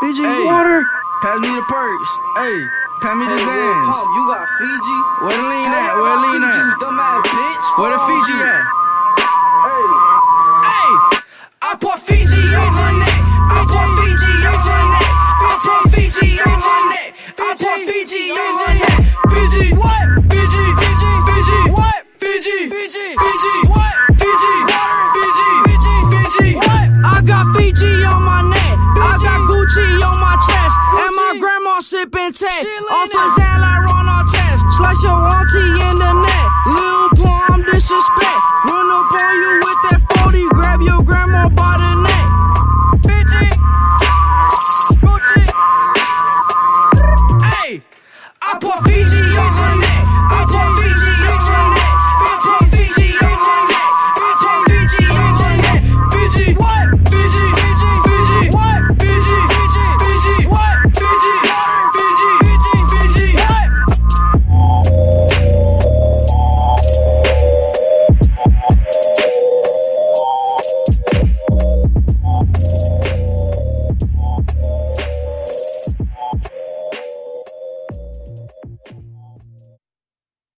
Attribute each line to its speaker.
Speaker 1: Fiji
Speaker 2: Hey.
Speaker 1: water.
Speaker 2: Pass me the perks. Hey, pass me the Zans.
Speaker 3: You got Fiji?
Speaker 2: Where the lean at? Where the lean
Speaker 3: Fiji,
Speaker 2: at?
Speaker 3: dumbass bitch.
Speaker 2: Where the Fiji at?
Speaker 3: Hey.
Speaker 2: Hey, I put Fiji on my neck. I put Fiji on my neck. I put Fiji on my neck. I put Fiji on my neck. Fiji, what? Fiji, Fiji, Fiji, what? Fiji, Fiji, Fiji, what? Fiji, water, Fiji, Fiji, Fiji, what?
Speaker 1: I got Fiji on my sipping tech. Off I run on test. Slice your auntie in the neck. Little plum disrespect. Run up on you with that 40. Grab your grandma by the neck. Bitchy. Gucci. Hey, I put Fiji